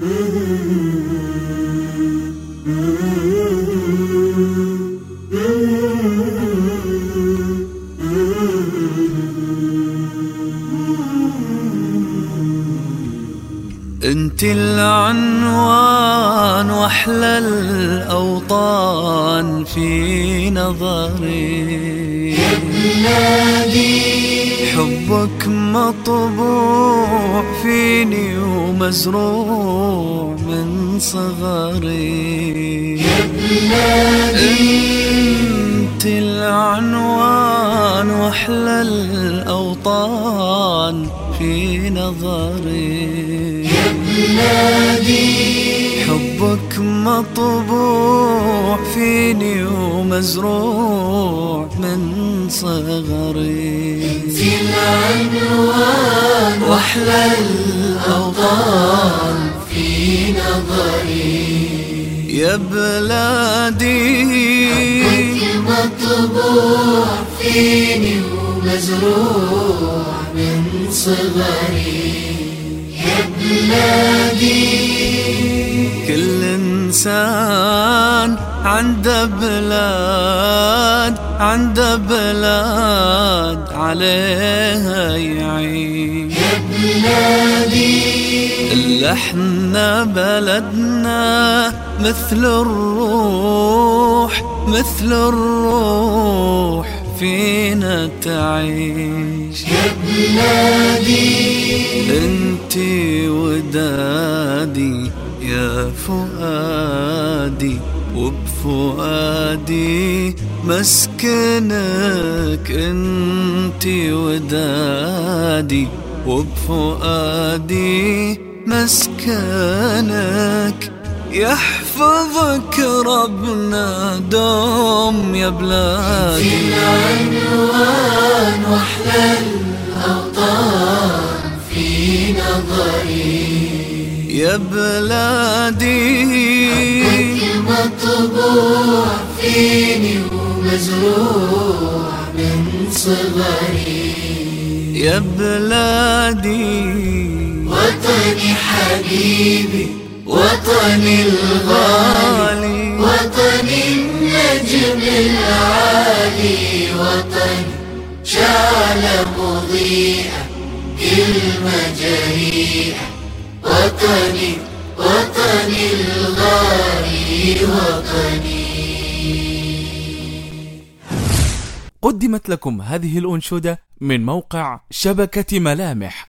انت العنوان واحلى الأوطان في نظري. يا بلادي حبك مطبوع فيني ومزروع من صغري. يا انت العنوان واحلى الأوطان في نظري. يا بلادي حبك مطبوع فيني ومزروع من صغري. في العنوان واحلى في نظري. يا بلادي. مطبوع فيني ومزروع من صغري. يا بلادي. كل إنسان عنده بلاد عنده بلاد عليها يعيش يا بلادي. إحنا بلدنا مثل الروح مثل الروح فينا تعيش. يا بلادي انتي ودادي يا فؤادي وبفؤادي مسكنك انتي ودادي وبفؤادي مسكنك يحفظك ربنا دوم يا بلادي. العنوان واحلى الأوطان في نظري. يا بلادي. مطبوع فيني ومزروع من صغري. يا بلادي. وطني حبيبي وطني الغالي وطني النجم العالي وطني شعلة مضيئة كلمة جريئة. وطني وطني الغالي وطني. قدمت لكم هذه الأنشودة من موقع شبكة ملامح.